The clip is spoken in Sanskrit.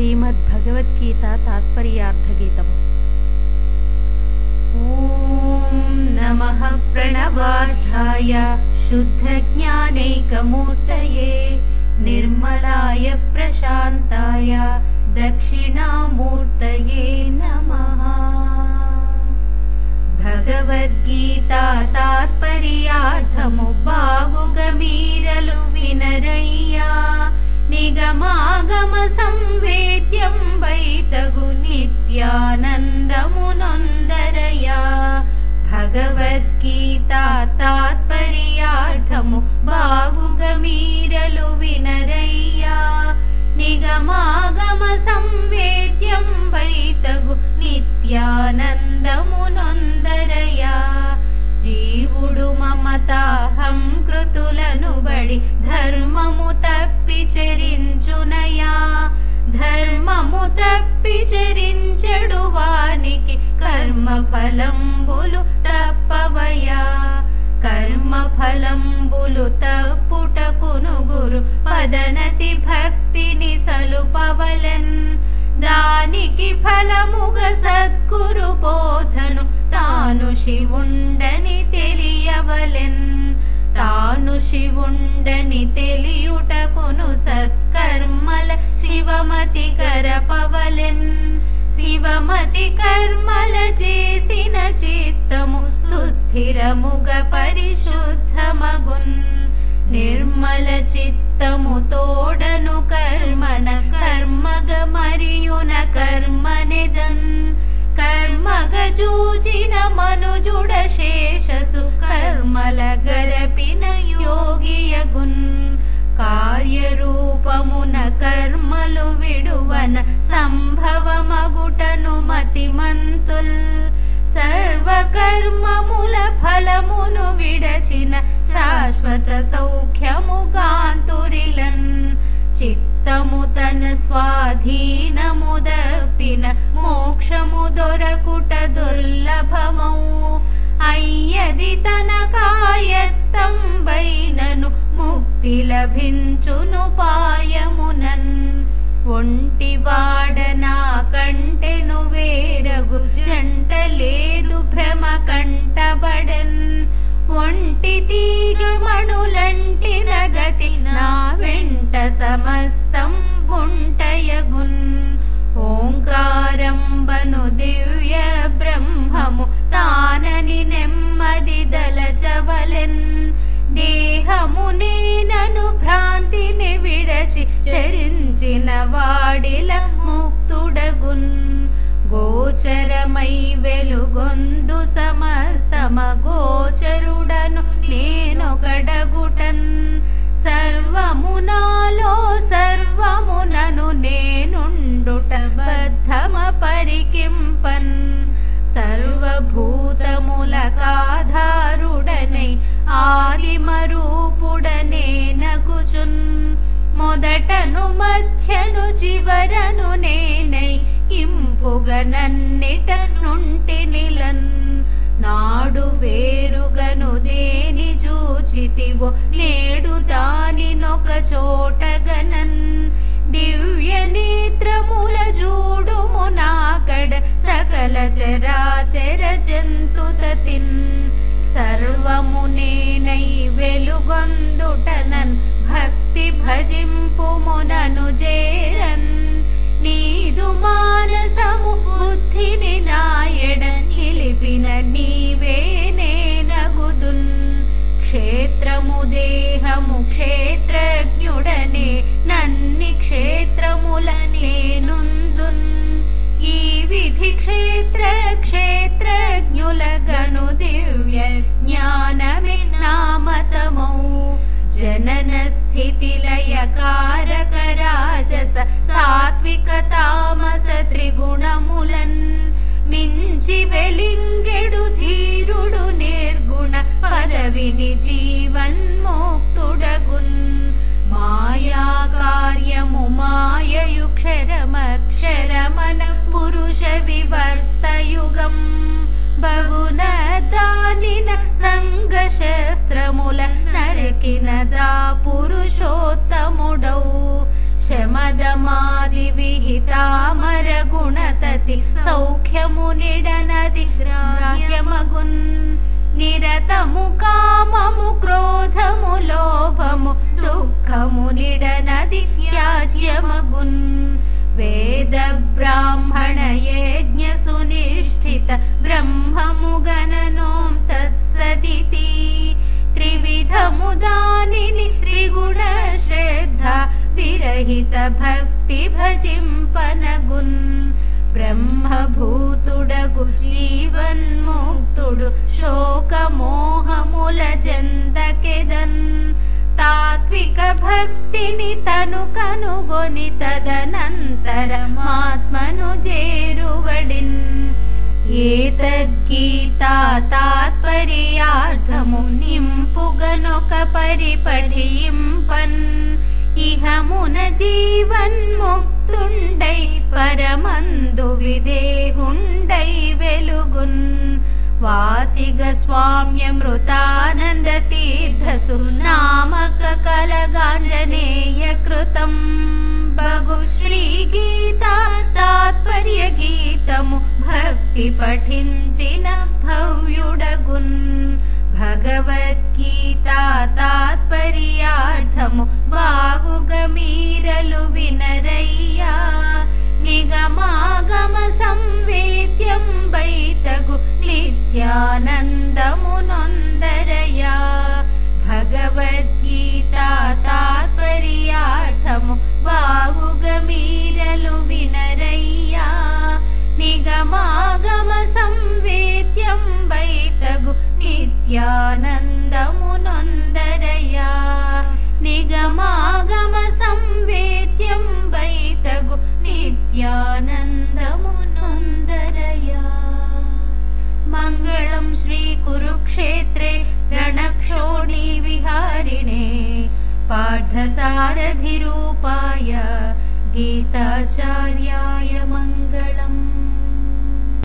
श्रीमद्भगवद्गीता तात्पर्यार्थगीतम्। ॐ नमः प्रणवार्थाय शुद्धज्ञानैकमूर्तये निर्मलाय प्रशान्ताय दक्षिणामूर्तये नमः। भगवद्गीता तात्पर्यार्थमुबाहुगमीरलु विनरै समागमसंवेद्यं वैतगुनित्यानन्दमुनोन्दरया। भगवद्गीता तात्पर्यार्थमु बाहु తప్పి చరించడు వానికి కర్మ ఫలంబులు తప్పవయా కర్మ ఫలంబులు తప్పుటకును గురు పదనతి భక్తిని సలుపవలెన్ దానికి ఫలముగ సద్గురు బోధను తాను శివుండని తెలియవలెన్ తాను శివుండని తెలియుటకును సత్కర్మల శివమతి కరపవలెన్ శివమతి కర్మల చేసిన చిత్తము సుస్థిరముగ పరిశుద్ధమగున్ నిర్మల చిత్తము తోడను కర్మన కర్మగ మరియున కర్మనిదన్ కర్మగ చూచిన जुडशेषसु कर्मलगरपि न कार्यरूपमुन कर्मलु विडुवन सम्भवमगुटनुमतिमन्तुल् सर्वकर्ममुल फलमुनु विडचिन शाश्वत सौख्यमुगान्तुरिलन् चित्तमुतन स्वाधीनमुदपिन मोक्षमुदोरकुट दुर्लभमौ తన స్వాధీనము దప్పిన మోక్షము దొరకుట దుర్లభమౌ అయ్యది తన కాయత్తం వైనను ముక్తి లభించును పాయమునన్ ఒంటి వాడనా కంటెను వేరగు జంట లేదు భ్రమ కంటబడన్ ఒంటి తీగ మణులంటిన గతి నా వెంట సమస్తం గుంటయగున్ ఓంకారం బను దేహము నేనను భ్రాంతిని విడచి చరించిన వాడిల ముక్తుడగున్ గోచరమై వెలుగొందు సమస్తమ గోచరుడను నేనొకడగుటన్ సర్వమునాలో సర్వమునను నేనుండుట బద్ధమ పరికింపన్ సర్వభూతములకాధారుడనై ఆదిమరూపుడనే నగుచున్ మొదటను మధ్యను చివరను నేనై ఇంపుగనన్నిట నుంటి నిలన్ నాడు వేరుగను దేని చూచితివో నేడు దానినొక చోటగనన్ దివ్య నేత్రముల చూడుము నాకడ సకల చరాచర జంతుతతిన్ సర్వము నేనై వెలుగొందుటనన్ భక్తి భజింపుమునను చేరన్ నీదు మానసము బుద్ధిని నాయడ నిలిపిన నీవే నేనగుదున్ క్షేత్రము దేహము క్షేత్రజ్ఞుడనే నన్ని క్షేత్రముల నేనుందున్ ఈ విధి క్షేత్ర క్షేత్రజ్ఞుల రాజస సాత్విక తామస త్రిగుణములన్ మించి వెలింగెడు ధీరుడు నిర్గుణ పదవిని జీవన్ముక్తుడగున్ మాయా కార్యము మాయయుక్షరమక్షరమన పురుష వివర్తయుగం బగున దానిన సంగశస్త్రముల నరకినదా పురుషోత్తముడౌ शमदमादिविहितामरगुणतति सौख्यमुनिडनदि राज्यमगुन् निरतमुकाममुक्रोधमु लोभमु दुःखमुनिडनदि त्याज्यमगुन् मगुन् वेद ब्राह्मण तत्सदिति त्रिविधमुदानिनि त्रिगुणश्रद्धा బ్రాహ్మణ యజ్ఞ సునిష్ఠిత బ్రహ్మము గణనోం తత్సదితి త్రివిధము దానిని త్రిగుణ శ్రద్ధ విరహిత భక్తి భజింపనగున్ బ్రహ్మభూతుడగు జీవన్ముక్తుడు శోకమోహముల జందకెదన్ తాత్విక భక్తిని తను కనుగొని తదనంతరమాత్మను చేరువడిన్ ఏతద్గీతా తాత్పర్యార్థము నింపుగనొక పరిపఠింపన్ ఇహమున జీవన్ముక్తుండై పరమందు విదేహుండై వెలుగున్ వాసిగ స్వామ్యమృతానంద తీర్థసు నామక కలగాంజనేయ కృతం బగు శ్రీ గీతా తాత్పర్య గీతము భక్తి పఠించిన భవ్యుడగున్ భగవద్గీత नरय्या निगमागम संवेद्यम् वैतगु नित्यानन्दमु। मङ्गलं श्रीकुरुक्षेत्रे रणक्षोणी विहारिणे पार्थसारथिरूपाय गीताचार्याय मङ्गलम्